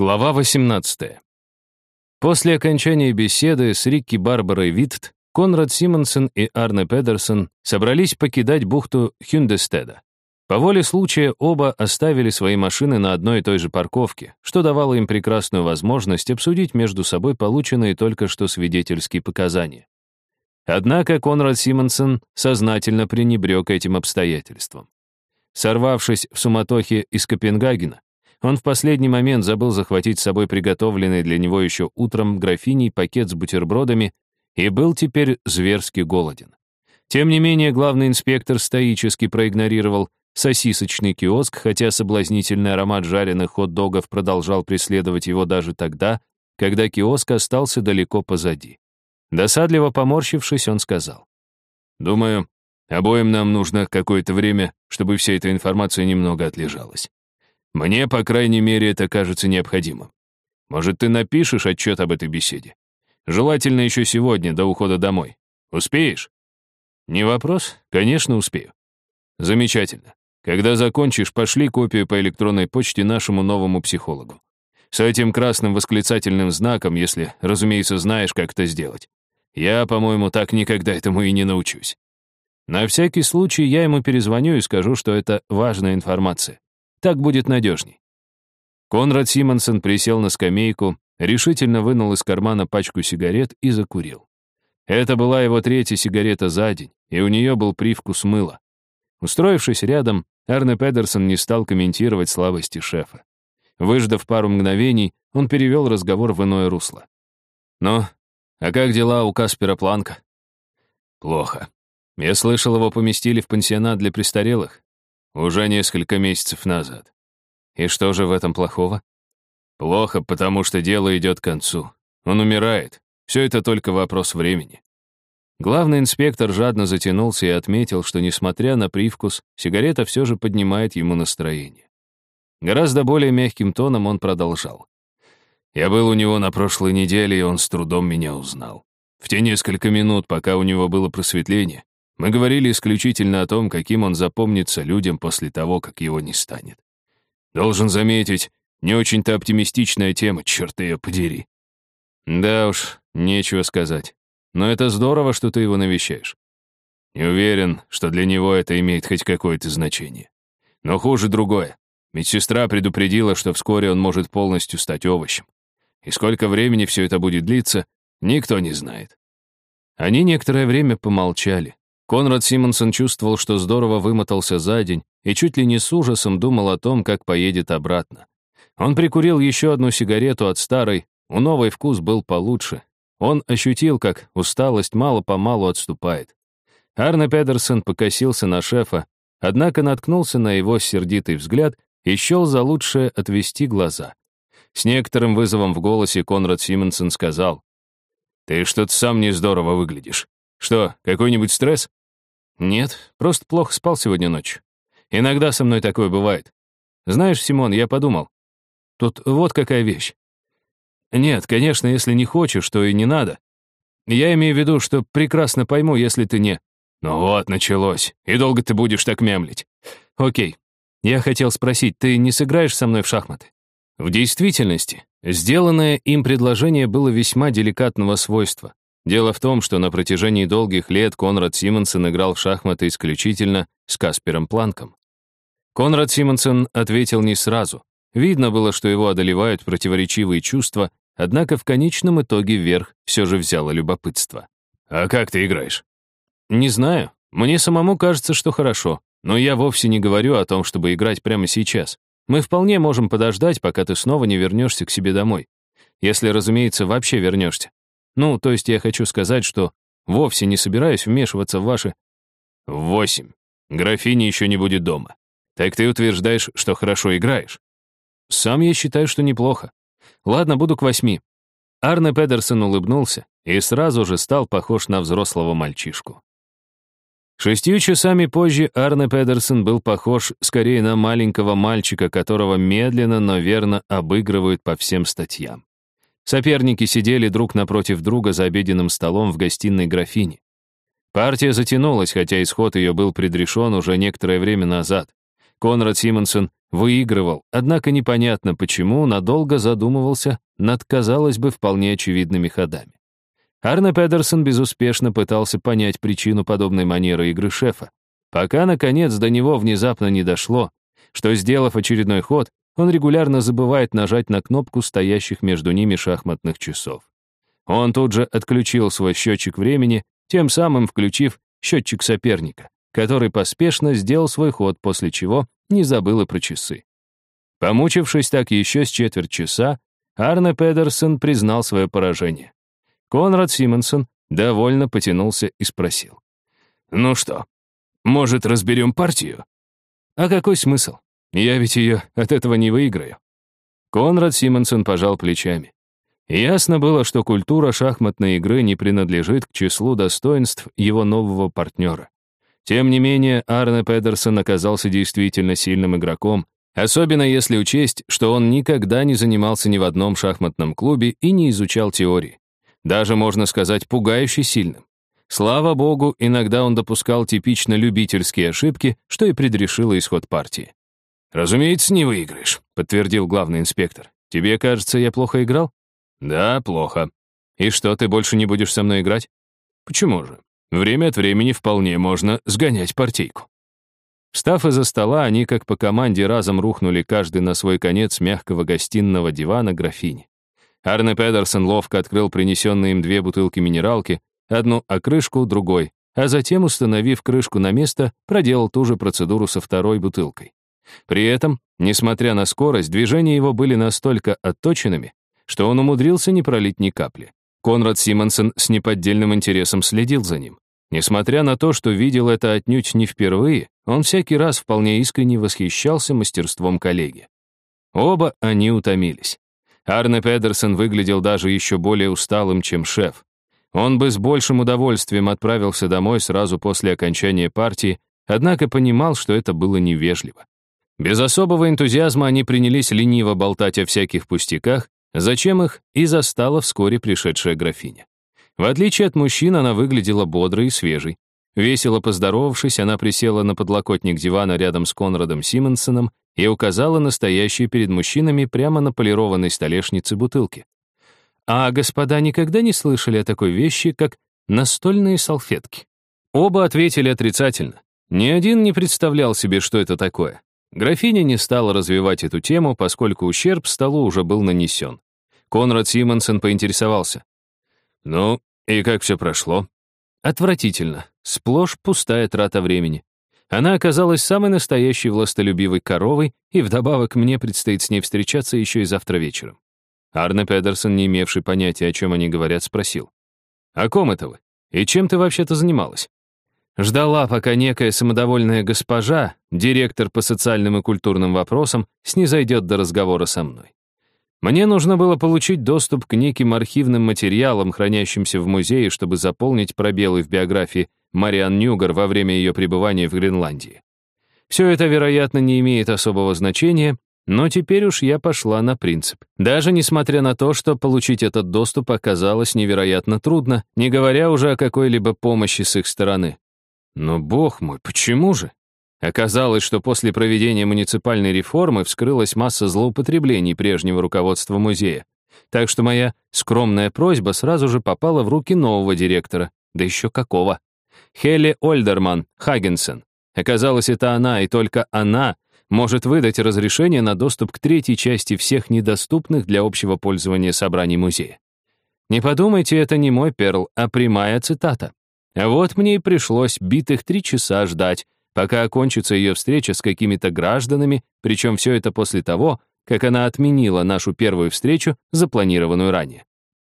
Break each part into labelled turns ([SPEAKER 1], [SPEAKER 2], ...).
[SPEAKER 1] Глава 18. После окончания беседы с Рикки Барбарой Витт, Конрад Симонсон и Арне Педерсон собрались покидать бухту Хюндестеда. По воле случая оба оставили свои машины на одной и той же парковке, что давало им прекрасную возможность обсудить между собой полученные только что свидетельские показания. Однако Конрад Симонсон сознательно пренебрег этим обстоятельством. Сорвавшись в суматохе из Копенгагена, он в последний момент забыл захватить с собой приготовленный для него еще утром графиней пакет с бутербродами и был теперь зверски голоден. Тем не менее, главный инспектор стоически проигнорировал сосисочный киоск, хотя соблазнительный аромат жареных хот-догов продолжал преследовать его даже тогда, когда киоск остался далеко позади. Досадливо поморщившись, он сказал. «Думаю, обоим нам нужно какое-то время, чтобы вся эта информация немного отлежалась. Мне, по крайней мере, это кажется необходимым. Может, ты напишешь отчет об этой беседе? Желательно еще сегодня, до ухода домой. Успеешь? Не вопрос, конечно, успею. Замечательно. Когда закончишь, пошли копию по электронной почте нашему новому психологу. С этим красным восклицательным знаком, если, разумеется, знаешь, как это сделать. Я, по-моему, так никогда этому и не научусь. На всякий случай я ему перезвоню и скажу, что это важная информация. Так будет надежней. Конрад Симонсон присел на скамейку, решительно вынул из кармана пачку сигарет и закурил. Это была его третья сигарета за день, и у нее был привкус мыла. Устроившись рядом, Арне Педерсон не стал комментировать слабости шефа. Выждав пару мгновений, он перевел разговор в иное русло. «Ну, а как дела у Каспера Планка?» «Плохо. Я слышал, его поместили в пансионат для престарелых. Уже несколько месяцев назад. И что же в этом плохого? Плохо, потому что дело идет к концу. Он умирает. Все это только вопрос времени. Главный инспектор жадно затянулся и отметил, что, несмотря на привкус, сигарета все же поднимает ему настроение. Гораздо более мягким тоном он продолжал. «Я был у него на прошлой неделе, и он с трудом меня узнал. В те несколько минут, пока у него было просветление, мы говорили исключительно о том, каким он запомнится людям после того, как его не станет. Должен заметить, не очень-то оптимистичная тема, черт ее подери. Да уж, нечего сказать. Но это здорово, что ты его навещаешь. Не уверен, что для него это имеет хоть какое-то значение. Но хуже другое. Медсестра предупредила, что вскоре он может полностью стать овощем. И сколько времени все это будет длиться, никто не знает. Они некоторое время помолчали. Конрад Симонсон чувствовал, что здорово вымотался за день и чуть ли не с ужасом думал о том, как поедет обратно. Он прикурил еще одну сигарету от старой, у новой вкус был получше. Он ощутил, как усталость мало-помалу отступает. Арне Педерсон покосился на шефа, однако наткнулся на его сердитый взгляд и счел за лучшее отвести глаза. С некоторым вызовом в голосе Конрад Симонсон сказал, «Ты что-то сам не здорово выглядишь. Что, какой-нибудь стресс?» «Нет, просто плохо спал сегодня ночью. Иногда со мной такое бывает. Знаешь, Симон, я подумал. Тут вот какая вещь. Нет, конечно, если не хочешь, то и не надо. Я имею в виду, что прекрасно пойму, если ты не... Ну вот, началось. И долго ты будешь так мямлить. Окей. Я хотел спросить, ты не сыграешь со мной в шахматы? В действительности, сделанное им предложение было весьма деликатного свойства. Дело в том, что на протяжении долгих лет Конрад Симонсон играл в шахматы исключительно с Каспером Планком. Конрад Симонсон ответил не сразу. Видно было, что его одолевают противоречивые чувства, однако в конечном итоге верх все же взяло любопытство. «А как ты играешь?» «Не знаю. Мне самому кажется, что хорошо. Но я вовсе не говорю о том, чтобы играть прямо сейчас. Мы вполне можем подождать, пока ты снова не вернешься к себе домой. Если, разумеется, вообще вернешься. Ну, то есть я хочу сказать, что вовсе не собираюсь вмешиваться в ваши... Восемь. Графиня еще не будет дома. Так ты утверждаешь, что хорошо играешь? Сам я считаю, что неплохо. Ладно, буду к восьми. Арне Педерсон улыбнулся и сразу же стал похож на взрослого мальчишку. Шестью часами позже Арне Педерсон был похож скорее на маленького мальчика, которого медленно, но верно обыгрывают по всем статьям. Соперники сидели друг напротив друга за обеденным столом в гостиной графини. Партия затянулась, хотя исход ее был предрешен уже некоторое время назад. Конрад Симонсон выигрывал, однако непонятно почему надолго задумывался над, казалось бы, вполне очевидными ходами. Арне Педерсон безуспешно пытался понять причину подобной манеры игры шефа, пока, наконец, до него внезапно не дошло, что, сделав очередной ход, он регулярно забывает нажать на кнопку стоящих между ними шахматных часов. Он тут же отключил свой счетчик времени, тем самым включив счетчик соперника, который поспешно сделал свой ход, после чего не забыл и про часы. Помучившись так еще с четверть часа, Арне Педерсон признал свое поражение. Конрад Симонсон довольно потянулся и спросил. «Ну что, может, разберем партию?» «А какой смысл? Я ведь ее от этого не выиграю». Конрад Симонсон пожал плечами. Ясно было, что культура шахматной игры не принадлежит к числу достоинств его нового партнера. Тем не менее, Арне Педерсон оказался действительно сильным игроком, особенно если учесть, что он никогда не занимался ни в одном шахматном клубе и не изучал теории. Даже, можно сказать, пугающе сильным. Слава богу, иногда он допускал типично любительские ошибки, что и предрешило исход партии. «Разумеется, не выиграешь», — подтвердил главный инспектор. «Тебе кажется, я плохо играл?» «Да, плохо. И что, ты больше не будешь со мной играть?» «Почему же? Время от времени вполне можно сгонять партийку». Встав из-за стола, они, как по команде, разом рухнули каждый на свой конец мягкого гостиного дивана графини. Арне Педерсон ловко открыл принесенные им две бутылки минералки, одну а крышку другой, а затем, установив крышку на место, проделал ту же процедуру со второй бутылкой. При этом, несмотря на скорость, движения его были настолько отточенными, что он умудрился не пролить ни капли. Конрад Симонсон с неподдельным интересом следил за ним. Несмотря на то, что видел это отнюдь не впервые, он всякий раз вполне искренне восхищался мастерством коллеги. Оба они утомились. Арне Педерсон выглядел даже еще более усталым, чем шеф. Он бы с большим удовольствием отправился домой сразу после окончания партии, однако понимал, что это было невежливо. Без особого энтузиазма они принялись лениво болтать о всяких пустяках, Зачем их и застала вскоре пришедшая графиня. В отличие от мужчин, она выглядела бодрой и свежей. Весело поздоровавшись, она присела на подлокотник дивана рядом с Конрадом Симонсоном и указала настоящие перед мужчинами прямо на полированной столешнице бутылки. А господа никогда не слышали о такой вещи, как настольные салфетки? Оба ответили отрицательно. Ни один не представлял себе, что это такое. Графиня не стала развивать эту тему, поскольку ущерб столу уже был нанесен. Конрад Симонсон поинтересовался. «Ну, и как все прошло?» «Отвратительно. Сплошь пустая трата времени. Она оказалась самой настоящей властолюбивой коровой, и вдобавок мне предстоит с ней встречаться еще и завтра вечером». Арне Педерсон, не имевший понятия, о чем они говорят, спросил. «О ком это вы? И чем ты вообще-то занималась?» Ждала, пока некая самодовольная госпожа, директор по социальным и культурным вопросам, снизойдет до разговора со мной. Мне нужно было получить доступ к неким архивным материалам, хранящимся в музее, чтобы заполнить пробелы в биографии Мариан Нюгар во время ее пребывания в Гренландии. Все это, вероятно, не имеет особого значения, но теперь уж я пошла на принцип. Даже несмотря на то, что получить этот доступ оказалось невероятно трудно, не говоря уже о какой-либо помощи с их стороны. Но, бог мой, почему же? Оказалось, что после проведения муниципальной реформы вскрылась масса злоупотреблений прежнего руководства музея. Так что моя скромная просьба сразу же попала в руки нового директора. Да еще какого? Хелли Ольдерман Хагенсен. Оказалось, это она, и только она может выдать разрешение на доступ к третьей части всех недоступных для общего пользования собраний музея. Не подумайте, это не мой перл, а прямая цитата. А вот мне и пришлось битых три часа ждать, пока окончится ее встреча с какими-то гражданами, причем все это после того, как она отменила нашу первую встречу, запланированную ранее.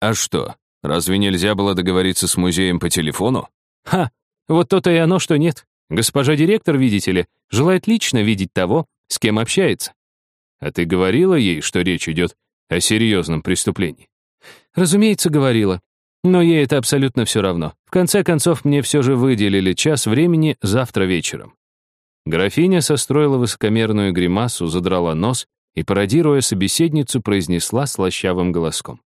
[SPEAKER 1] А что, разве нельзя было договориться с музеем по телефону? Ха, вот то-то и оно, что нет. Госпожа директор, видите ли, желает лично видеть того, с кем общается. А ты говорила ей, что речь идет о серьезном преступлении? Разумеется, говорила. Но ей это абсолютно все равно. В конце концов, мне все же выделили час времени завтра вечером. Графиня состроила высокомерную гримасу, задрала нос и, пародируя собеседницу, произнесла слащавым голоском.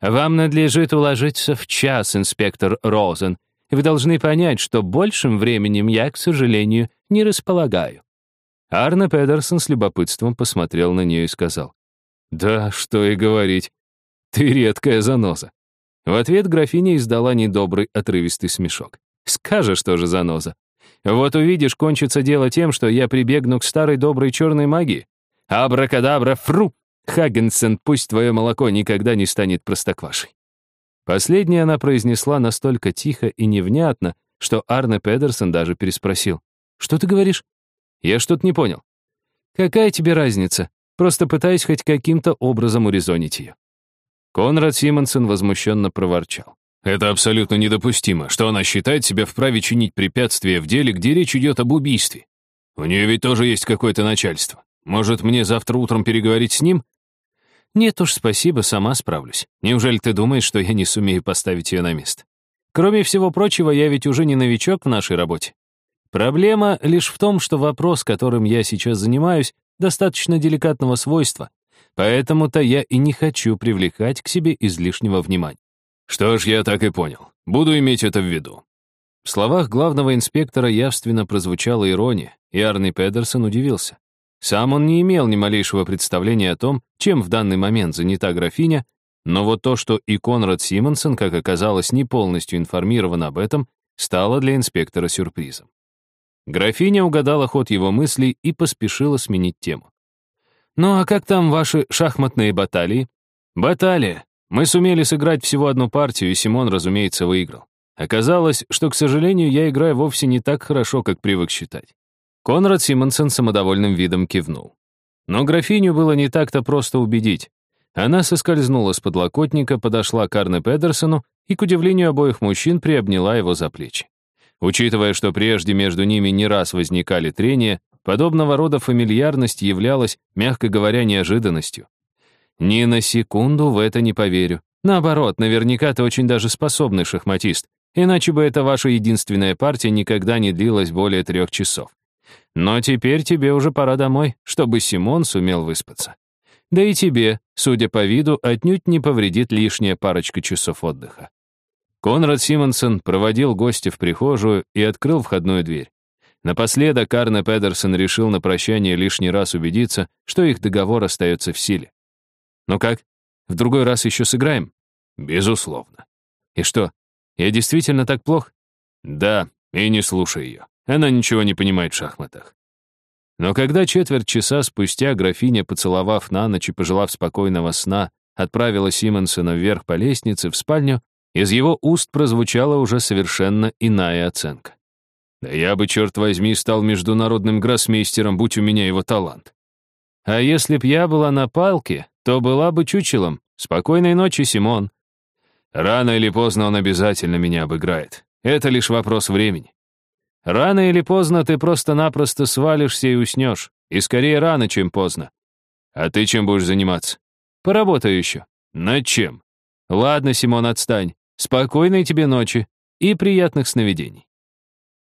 [SPEAKER 1] «Вам надлежит уложиться в час, инспектор Розен. Вы должны понять, что большим временем я, к сожалению, не располагаю». Арне Педерсон с любопытством посмотрел на нее и сказал, «Да, что и говорить, ты редкая заноза». В ответ графиня издала недобрый отрывистый смешок. «Скажешь тоже заноза. Вот увидишь, кончится дело тем, что я прибегну к старой доброй черной магии. Абракадабра, фру! Хаггенсен, пусть твое молоко никогда не станет простоквашей». Последнее она произнесла настолько тихо и невнятно, что Арне Педерсон даже переспросил. «Что ты говоришь?» «Я что-то не понял». «Какая тебе разница? Просто пытаюсь хоть каким-то образом урезонить ее». Конрад Симонсон возмущенно проворчал.
[SPEAKER 2] Это абсолютно недопустимо, что она считает себя вправе чинить препятствия в деле, где речь идет об убийстве. У нее ведь тоже есть какое-то начальство. Может, мне завтра утром переговорить с ним?
[SPEAKER 1] Нет уж, спасибо, сама справлюсь. Неужели ты думаешь, что я не сумею поставить ее на место? Кроме всего прочего, я ведь уже не новичок в нашей работе. Проблема лишь в том, что вопрос, которым я сейчас занимаюсь, достаточно деликатного свойства, поэтому-то я и не хочу привлекать к себе излишнего внимания.
[SPEAKER 2] Что ж, я так и понял. Буду иметь это в виду.
[SPEAKER 1] В словах главного инспектора явственно прозвучала ирония, и Арни Педерсон удивился. Сам он не имел ни малейшего представления о том, чем в данный момент занята графиня, но вот то, что и Конрад Симонсон, как оказалось, не полностью информирован об этом, стало для инспектора сюрпризом. Графиня угадала ход его мыслей и поспешила сменить тему. «Ну а как там ваши шахматные баталии?» «Баталия. Мы сумели сыграть всего одну партию, и Симон, разумеется, выиграл. Оказалось, что, к сожалению, я играю вовсе не так хорошо, как привык считать. Конрад Симонсон самодовольным видом кивнул. Но графиню было не так-то просто убедить. Она соскользнула с подлокотника, подошла к Арне Педерсону и, к удивлению обоих мужчин, приобняла его за плечи. Учитывая, что прежде между ними не раз возникали трения, подобного рода фамильярность являлась, мягко говоря, неожиданностью. Ни на секунду в это не поверю. Наоборот, наверняка ты очень даже способный шахматист, иначе бы эта ваша единственная партия никогда не длилась более трех часов. Но теперь тебе уже пора домой, чтобы Симон сумел выспаться. Да и тебе, судя по виду, отнюдь не повредит лишняя парочка часов отдыха. Конрад Симонсон проводил гостя в прихожую и открыл входную дверь. Напоследок Арне Педерсон решил на прощание лишний раз убедиться, что их договор остается в силе. «Ну как, в другой раз еще сыграем?»
[SPEAKER 2] «Безусловно».
[SPEAKER 1] «И что, я действительно так плох?»
[SPEAKER 2] «Да, и не слушай ее. Она ничего не понимает в шахматах».
[SPEAKER 1] Но когда четверть часа спустя графиня, поцеловав на ночь и пожелав спокойного сна, отправила Симонсона вверх по лестнице в спальню, из его уст прозвучала уже совершенно иная оценка.
[SPEAKER 2] «Да я бы, черт возьми, стал международным гроссмейстером, будь у меня его талант».
[SPEAKER 1] «А если б я была на палке, то была бы чучелом. Спокойной ночи, Симон».
[SPEAKER 2] «Рано или поздно он обязательно меня обыграет. Это лишь вопрос времени».
[SPEAKER 1] «Рано или поздно ты просто-напросто свалишься и уснешь. И скорее рано, чем поздно».
[SPEAKER 2] «А ты чем будешь заниматься?»
[SPEAKER 1] «Поработаю еще».
[SPEAKER 2] «Над чем?»
[SPEAKER 1] «Ладно, Симон, отстань. Спокойной тебе ночи и приятных сновидений».